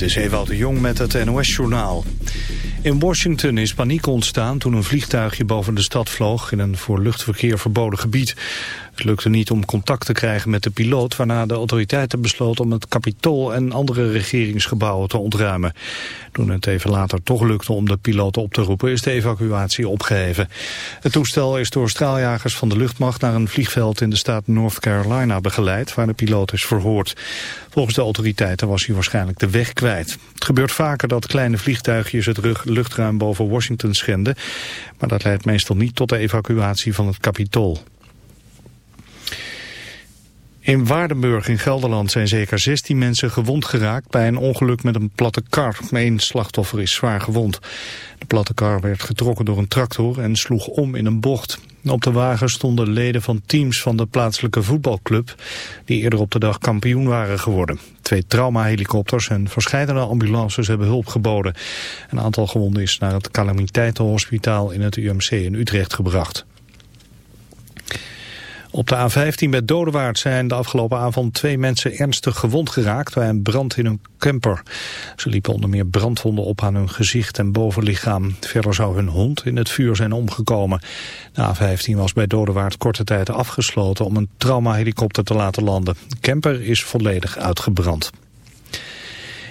Dit is Ewout de Jong met het NOS-journaal. In Washington is paniek ontstaan toen een vliegtuigje boven de stad vloog in een voor luchtverkeer verboden gebied. Het lukte niet om contact te krijgen met de piloot, waarna de autoriteiten besloten om het kapitool en andere regeringsgebouwen te ontruimen. Toen het even later toch lukte om de piloot op te roepen, is de evacuatie opgeheven. Het toestel is door straaljagers van de luchtmacht naar een vliegveld in de staat North Carolina begeleid, waar de piloot is verhoord. Volgens de autoriteiten was hij waarschijnlijk de weg kwijt. Het gebeurt vaker dat kleine vliegtuigjes het luchtruim boven Washington schenden, maar dat leidt meestal niet tot de evacuatie van het kapitool. In Waardenburg in Gelderland zijn zeker 16 mensen gewond geraakt bij een ongeluk met een platte kar. Eén slachtoffer is zwaar gewond. De platte kar werd getrokken door een tractor en sloeg om in een bocht. Op de wagen stonden leden van teams van de plaatselijke voetbalclub... die eerder op de dag kampioen waren geworden. Twee traumahelikopters en verscheidene ambulances hebben hulp geboden. Een aantal gewonden is naar het calamiteitenhospitaal in het UMC in Utrecht gebracht. Op de A15 bij Dodewaard zijn de afgelopen avond twee mensen ernstig gewond geraakt bij een brand in hun camper. Ze liepen onder meer brandwonden op aan hun gezicht en bovenlichaam. Verder zou hun hond in het vuur zijn omgekomen. De A15 was bij Dodewaard korte tijd afgesloten om een traumahelikopter te laten landen. De camper is volledig uitgebrand.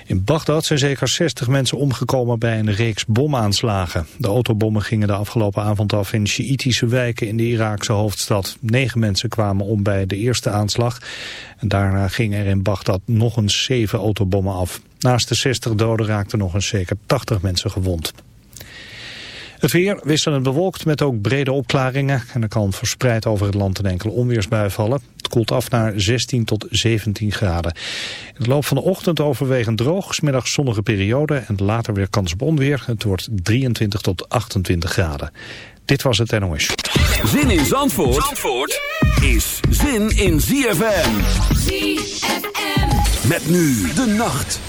In Bagdad zijn zeker 60 mensen omgekomen bij een reeks bomaanslagen. De autobommen gingen de afgelopen avond af in Sjiitische wijken in de Iraakse hoofdstad. Negen mensen kwamen om bij de eerste aanslag. En daarna gingen er in Bagdad nog eens zeven autobommen af. Naast de 60 doden raakten nog eens zeker 80 mensen gewond. Het weer wisselend bewolkt met ook brede opklaringen. En er kan verspreid over het land een enkele onweersbui vallen. Het koelt af naar 16 tot 17 graden. In de loop van de ochtend overwegend droog. Smiddags zonnige periode en later weer kans op onweer. Het wordt 23 tot 28 graden. Dit was het NOS. Zin in Zandvoort, Zandvoort is zin in ZFM. ZFM. Met nu de nacht.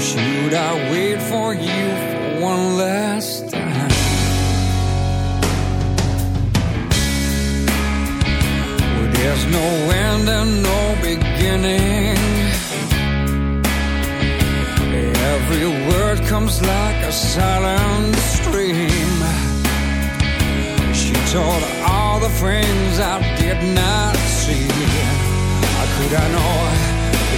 should I wait for you for one last time? Well, there's no end and no beginning. Every word comes like a silent stream. She told all the things I did not see. How could I know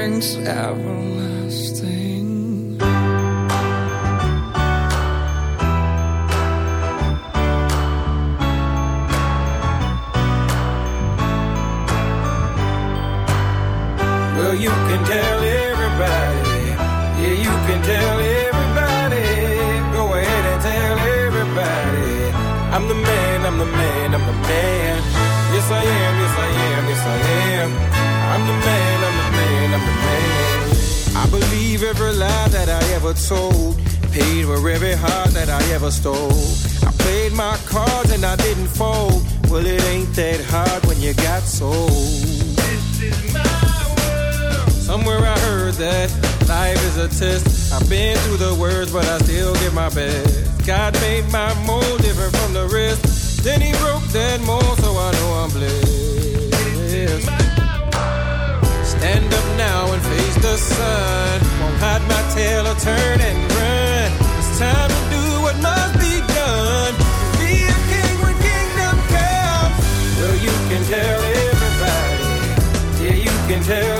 nothing's everlasting. stole. I played my cards and I didn't fold. Well, it ain't that hard when you got sold. This is my world. Somewhere I heard that life is a test. I've been through the worst, but I still get my best. God made my mold different from the rest. Then He broke that mold, so I know I'm blessed. This is my world. Stand up now and face the sun. Won't hide my tail or turn and run. It's time tell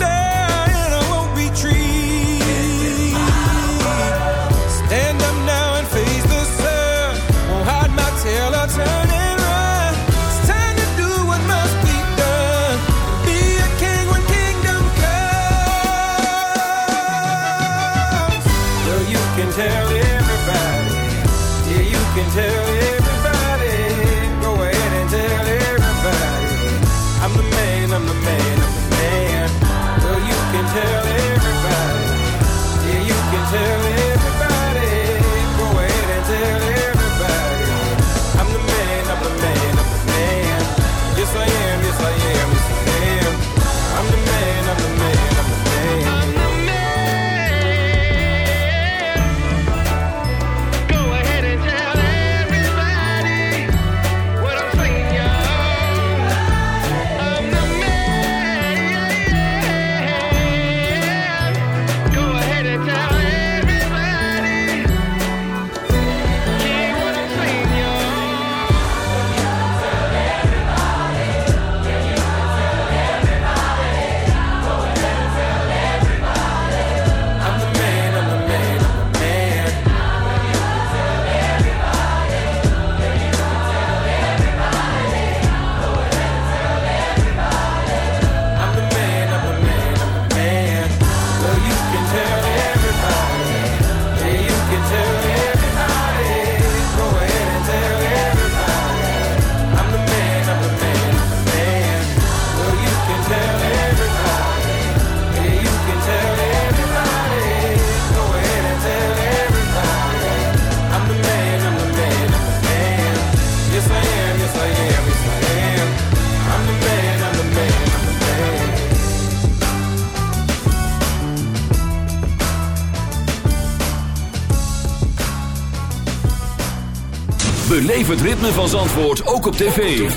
Beleef het ritme van Zandvoort ook op tv.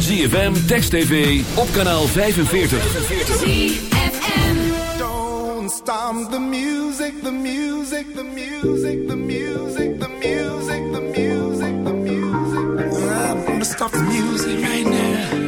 ZFM, Text TV, op kanaal 45. Don't stop the music, the music, the music, the music, the music, the music, the music. I'm gonna stop the music right now.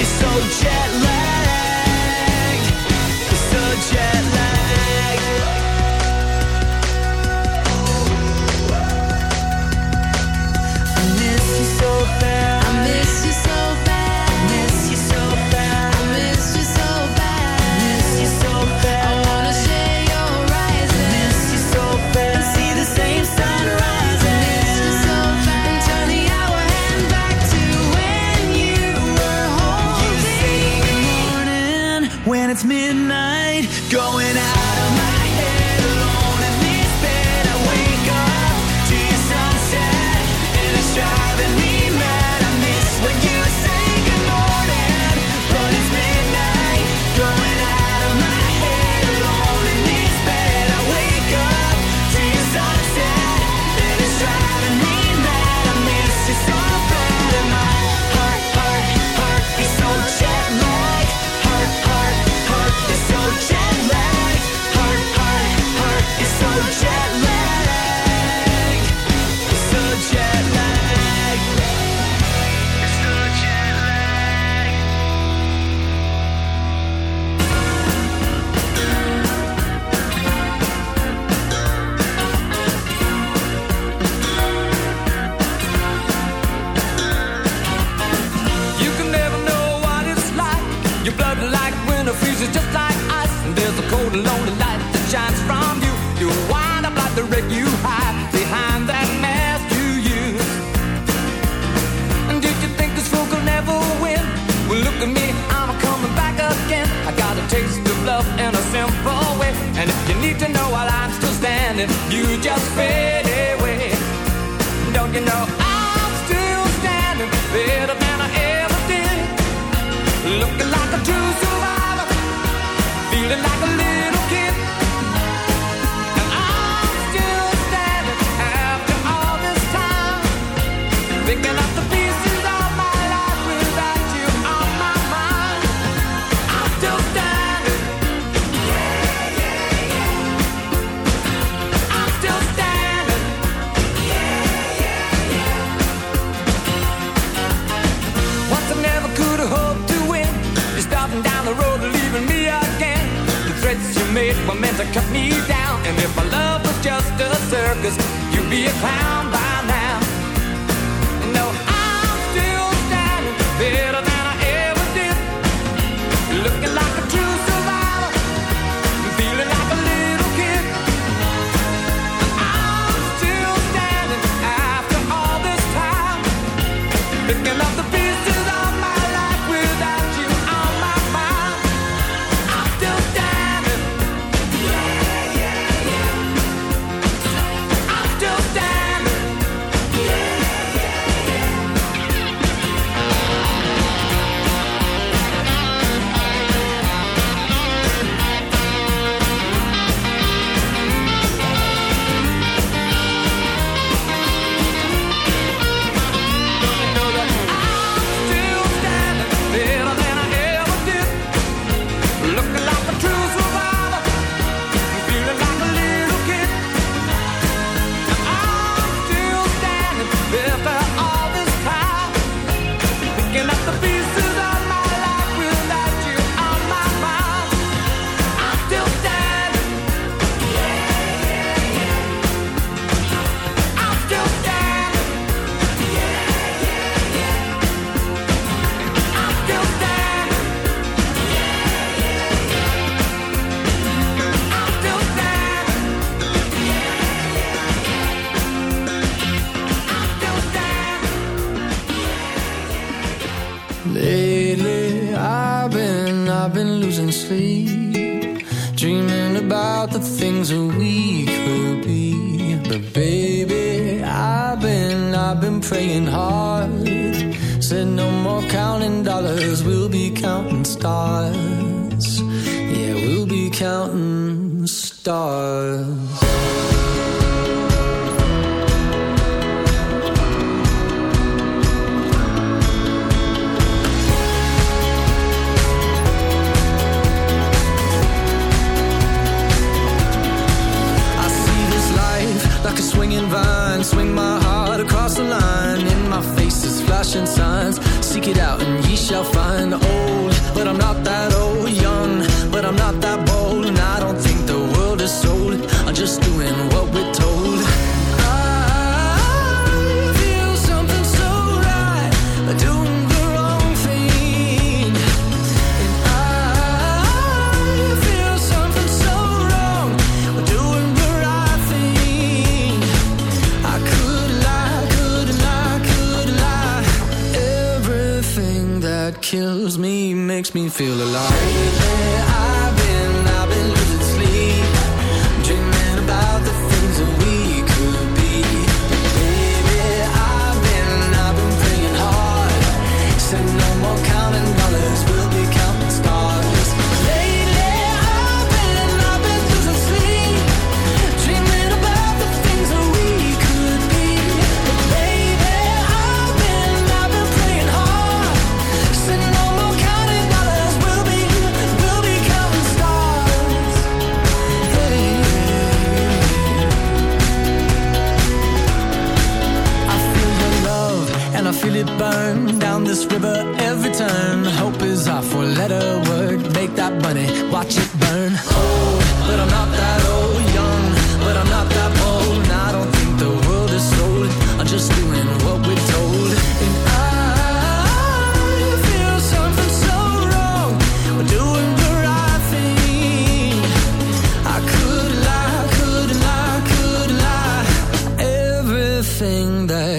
is so jet lagged.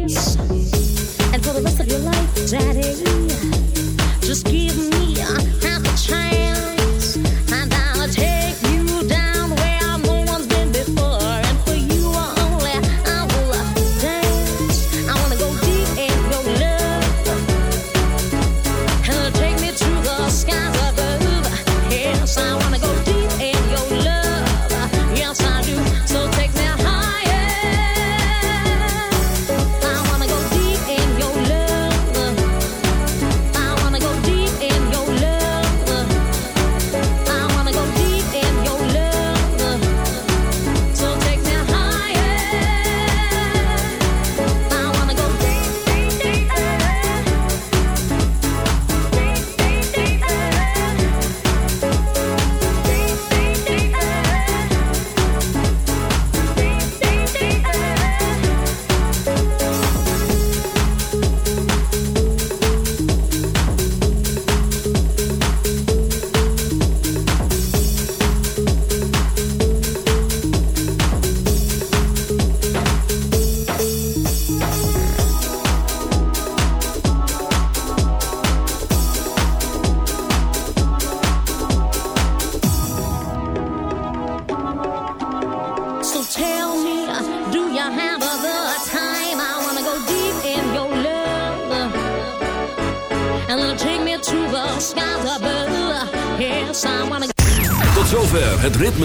and for the rest of your life, Daddy, just give.